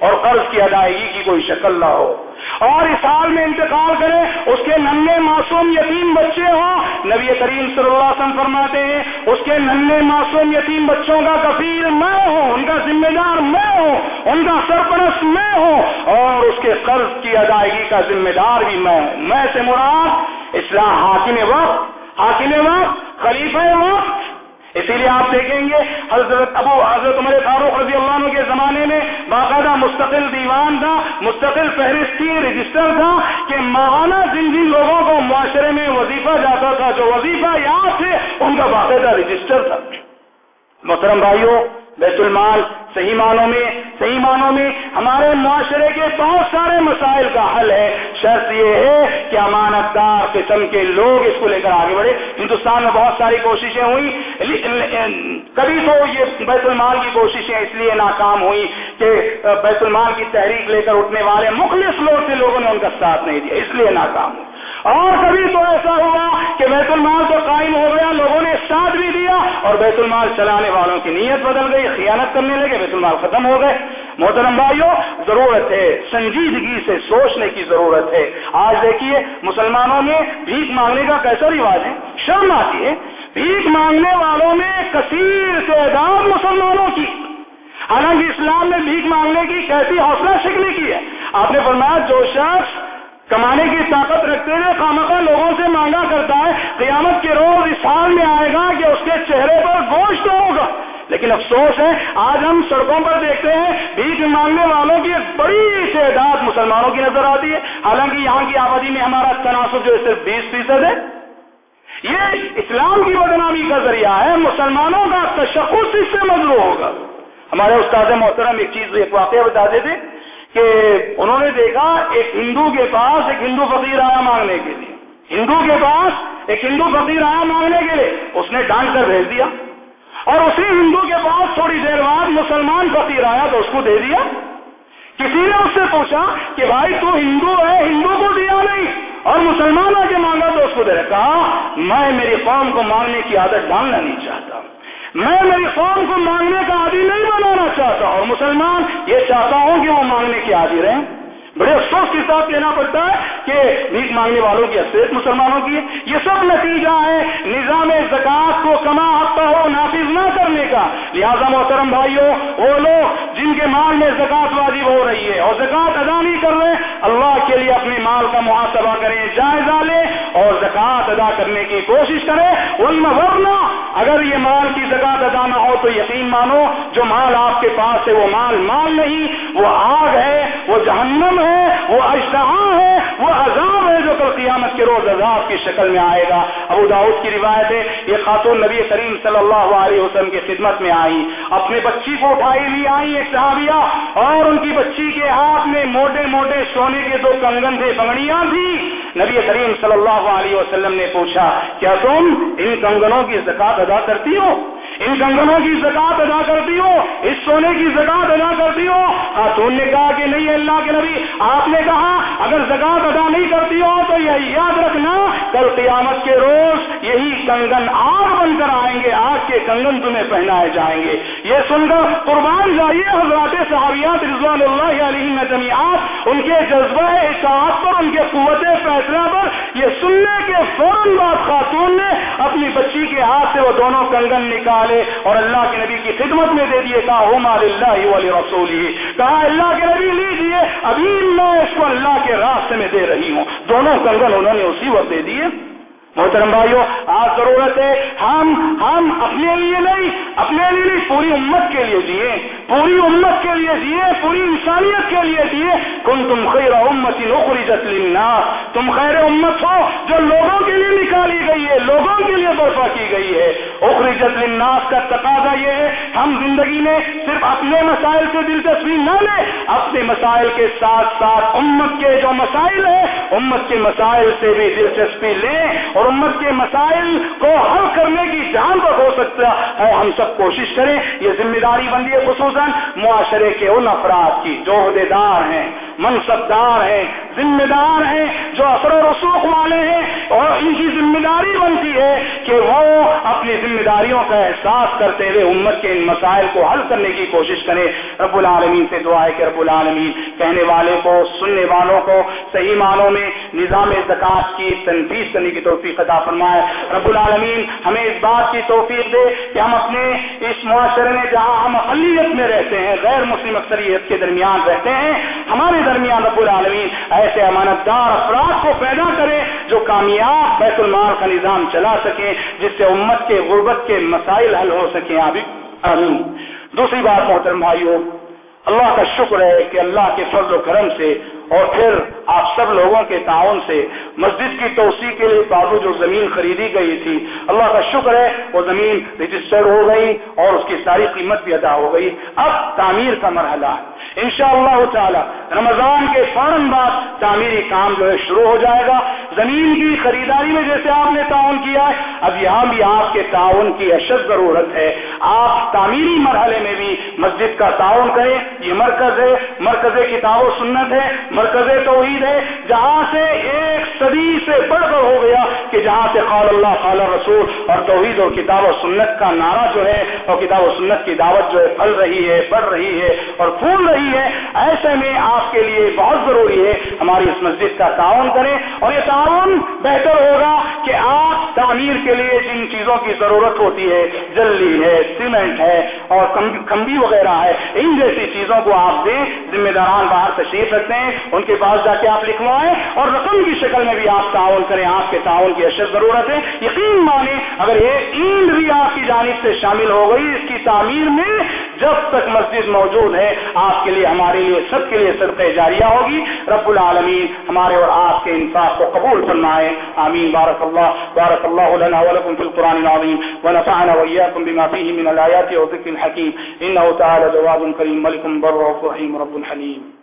اور قرض کی ادائیگی کی کوئی شکل نہ ہو۔ اور اس حال میں انتقال کرے، اس کے ننے معصوم یتیم بچے ہوں۔ نبی کریم صلی اللہ علیہ وسلم فرماتے ہیں، اس کے ننے معصوم یتیم بچوں کا کفیل میں ہوں، ان کا ذمہ دار میں ہوں، ان کا سرپرست میں ہوں، اور اس کے قرض کی ادائیگی کا ذمہ دار بھی میں ہوں۔ میں سے مراد اسلام حاکم وقت حاکم وقت، خلیفہ وقت اسی لیے آپ دیکھیں گے حضرت ابو حضرت عمر فاروق رضی اللہ عنہ کے زمانے میں باقاعدہ مستقل دیوان تھا، مستقل فہرست تھی رجسٹر تھا کہ ماہانہ جن جن لوگوں کو معاشرے میں وظیفہ جاتا تھا، جو وظیفہ یاد تھے، ان کا باقاعدہ رجسٹر تھا۔ محترم بھائیوں بیت المال، صحیح معنوں میں، صحیح معنوں میں ہمارے معاشرے کے بہت سارے مسائل کا حل ہے۔ شرط یہ ہے کہ امانت دار قسم کے لوگ اس کو لے کر آگے بڑھے۔ ہندوستان میں بہت ساری کوششیں ہوئی کبھی تو یہ بیت المال کی کوششیں اس لیے ناکام ہوئی کہ بیت المال کی تحریک لے کر اٹھنے والے مخلص لوگ سے لوگوں نے ان کا ساتھ نہیں دیا، اس لیے ناکام ہوئی اور کبھی تو ایسا ہوا کہ بیت المال تو قائم ہو گیا، لوگوں نے ساتھ بھی دیا اور بیت المال چلانے والوں کی نیت بدل گئی، خیانت کرنے لگے، بیت المال ختم ہو گئے۔ محترم بھائیوں ضرورت ہے، سنجیدگی سے سوچنے کی ضرورت ہے۔ آج دیکھیے، مسلمانوں میں بھیک مانگنے کا کیسا رواج ہے؟ شرم آتی ہے۔ بھیک مانگنے والوں میں کثیر تعداد مسلمانوں کی۔ حالانکہ اسلام نے بھیک مانگنے کی کیسی حوصلہ شکلی کی ہے؟ آپ نے فرمایا، جو شخص کمانے کی طاقت رکھتے ہوئے خامخواہ لوگوں سے مانگا کرتا ہے۔ قیامت کے روز اس حال میں آئے گا کہ اس کے چہرے پر گوشت ہوگا۔ لیکن افسوس ہے، آج ہم سڑکوں پر دیکھتے ہیں، بھیک مانگنے والوں کی ایک بڑی تعداد مسلمانوں کی نظر آتی ہے۔ حالانکہ یہاں کی آبادی میں ہمارا تناسب جو ہے صرف بیس فیصد ہے۔ یہ اسلام کی بدنامی کا ذریعہ ہے، مسلمانوں کا تشخص اس سے مزرو ہوگا۔ ہمارے استاد محترم ایک چیز، ایک واقعہ بتا دیتے کہ انہوں نے دیکھا ایک ہندو کے پاس ایک ہندو فقیر آیا مانگنے کے لیے۔ ہندو کے پاس ایک ہندو فقیر آیا مانگنے کے لیے۔ اس نے ڈانٹ کر بھیج دیا۔ اور اسی ہندو کے پاس تھوڑی دیر بعد مسلمان فقیر آیا تو اس کو دے دیا۔ کسی نے اس سے پوچھا کہ بھائی تو ہندو ہے، ہندو کو دیا نہیں۔ اور مسلمان آ کے مانگا تو اس کو دے کہا، میں میری قوم کو مانگنے کی عادت ڈالنا نہیں چاہتا۔ میں میری قوم کو مانگنے کا عادی نہیں بنانا چاہتا اور مسلمان یہ چاہتا ہوں کہ وہ مانگنے کے عادی رہیں۔ بڑے افسوس کے ساتھ کہنا پڑتا ہے کہ بھیک مانگنے والوں کی حیثیت مسلمانوں کی یہ سب نتیجہ ہے نظام زکات کو کما ہفتہ ہو، نافذ نہ کرنے کا۔ لہذا محترم بھائیوں، وہ لوگ جن کے مال میں زکات واجب ہو رہی ہے اور زکات ادا نہیں کر رہے، اللہ کے لیے اپنے مال کا محاسبہ کریں جائزہ لیں اور زکات ادا کرنے کی کوشش کریں۔ ان ورنہ اگر یہ مال کی زکات ادا نہ ہو تو یقین مانو، جو مال آپ کے پاس ہے وہ مال مال نہیں، وہ آگ ہے، وہ جہنم ہے۔ ہے، وہ اشتہا ہے، وہ عذاب ہے جو کل قیامت کے روز عذاب کی شکل میں آئے گا۔ ابو داؤد کی روایت ہے یہ خاتون نبی کریم صلی اللہ علیہ وسلم کی خدمت میں آئی اپنے بچی کو اٹھائی لی آئی ایک صحابیہ، اور ان کی بچی کے ہاتھ میں موٹے موٹے سونے کے دو کنگن تھے، بنگڑیاں تھی نبی کریم صلی اللہ علیہ وسلم نے پوچھا، کیا تم ان کنگنوں کی زکات ادا کرتی ہو؟ ان کنگنوں کی زکات ادا کرتی ہو، اس سونے کی زکات ادا کرتی ہو۔ ہاں، خاتون نے کہا کہ نہیں، اللہ کے نبی، آپ نے کہا، اگر زکات ادا نہیں کرتی ہو تو یہ یاد رکھنا، کل قیامت کے روز یہی کنگن آگ بن کر آئیں گے، آگ کے کنگن تمہیں پہنائے جائیں گے۔ یہ سن کر قربان جائیے حضرات صحابیات رضوان اللہ علیہ نجمیات ان کے جذبہ اطاعت پر، ان کے قوت فیصلہ پر، یہ سننے کے فوراً بعد خاتون نے اپنی بچی کے ہاتھ سے وہ دونوں کنگن والے اور اللہ کے نبی کی خدمت میں دے دیے، کہا ہوم اللہ والے رسول ہی کہا، اللہ کے نبی لیجیے ابھی میں اس کو اللہ کے راستے میں دے رہی ہوں۔ دونوں کنگن انہوں نے اسی وقت دے دیے۔ محترم بھائیوں آج ضرورت ہے، ہم ہم اپنے لیے نہیں، اپنے لیے نہیں، پوری امت کے لیے جیے، پوری امت کے لیے جیے، پوری انسانیت کے لیے جیے۔ کن تم خیر امت نوکری جسلینا تم خیر امت ہو جو لوگوں کے لیے نکالی گئی ہے، لوگوں کے لیے برفا کی گئی ہے۔ اخری جسلناس کا تقاضا یہ ہے، ہم زندگی میں صرف اپنے مسائل سے دلچسپی نہ لیں، اپنے مسائل کے ساتھ ساتھ امت کے جو مسائل ہیں امت کے مسائل سے بھی دلچسپی لیں اور امت کے مسائل کو حل کرنے کی جان تک ہو سکتا ہے، ہم سب کوشش کریں۔ یہ ذمہ داری بندی ہے، خصوصاً معاشرے کے ان افراد کی، جو عہدے دار ہیں۔ منصب دار ہیں ذمہ دار ہیں، جو اثر و رسوخ والے ہیں اور ان کی ذمہ داری بنتی ہے کہ وہ اپنی ذمہ داریوں کا احساس کرتے ہوئے امت کے ان مسائل کو حل کرنے کی کوشش کریں۔ رب العالمین سے دعا ہے کہ رب العالمین کہنے والے کو، سننے والوں کو صحیح معنوں میں نظام زکات کی تنفیذ کرنے کی توفیق توفیق عطا فرمائے۔ رب العالمین ہمیں اس بات کی توفیق دے کہ ہم اپنے اس معاشرے میں جہاں ہم اقلیت میں رہتے ہیں، غیر مسلم اکثریت کے درمیان رہتے ہیں، ہمارے درمیان رب العالمین، ایسے امانت دار افراد کو پیدا کرے جو کامیاب بیت المال کا نظام چلا سکیں، جس سے امت کے، غربت کے مسائل حل ہو سکیں۔ آمین۔ دوسری بات، محترم بھائیوں اللہ کا شکر ہے کہ اللہ کے فضل و کرم سے اور پھر آپ سب لوگوں کے تعاون سے مسجد کی توسیع کے لیے بازو جو زمین خریدی گئی تھی، اللہ کا شکر ہے وہ زمین رجسٹر ہو گئی اور اس کی ساری قیمت بھی ادا ہو گئی۔ اب تعمیر کا مرحلہ ہے۔ ان شاء اللہ تعالی، رمضان کے فوراً بعد تعمیری کام جو ہے شروع ہو جائے گا۔ زمین کی خریداری میں جیسے آپ نے تعاون کیا ہے، اب یہاں بھی آپ کے تعاون کی اشد ضرورت ہے۔ آپ تعمیری مرحلے میں بھی مسجد کا تعاون کریں، یہ مرکز ہے۔ مرکز کتاب و سنت ہے، مرکز توحید ہے۔ جہاں سے ایک صدی سے بڑھ کر ہو گیا کہ جہاں سے قال اللہ، قال رسول اور توحید اور کتاب و سنت کا نعرہ جو ہے اور کتاب و سنت کی دعوت جو ہے پھل رہی ہے، بڑھ رہی ہے اور پھول رہی ہے، ایسے میں آپ کے لیے بہت ضروری ہے۔ ہماری اس مسجد کا تعاون کریں اور یہ تعاون بہتر ہوگا کہ آپ تعمیر کے لیے جن چیزوں کی ضرورت ہوتی ہے جلدی ہے، سیمنٹ ہے اور کمبی وغیرہ ہے، ان جیسی چیزوں کو آپ دیں، ذمہ داران باہر تشریف رکھتے ہیں، ان کے پاس جا کے آپ لکھوائیں اور رقم کی شکل میں بھی آپ تعاون کریں، آپ کے تعاون کی اشد ضرورت ہے۔ یقین مانیں، اگر ایک اینٹ بھی آپ کی جانب سے شامل ہو گئی اس کی تعمیر میں، جب تک مسجد موجود ہے، آپ کے لیے، ہمارے لیے، سب کے لیے صدقہ جاریہ ہوگی۔ رب العالمین ہمارے اور آپ کے انصاف کو قبول قبول فرمائے آمین بارک اللہ بارک اللہ لنا ولکم فی القرآن العظیم ونفعنا وإياكم بما فيه من الآيات وذكر الحكيم. إنه تعالى جواد كريم. ملك بر رحيم. رب حليم.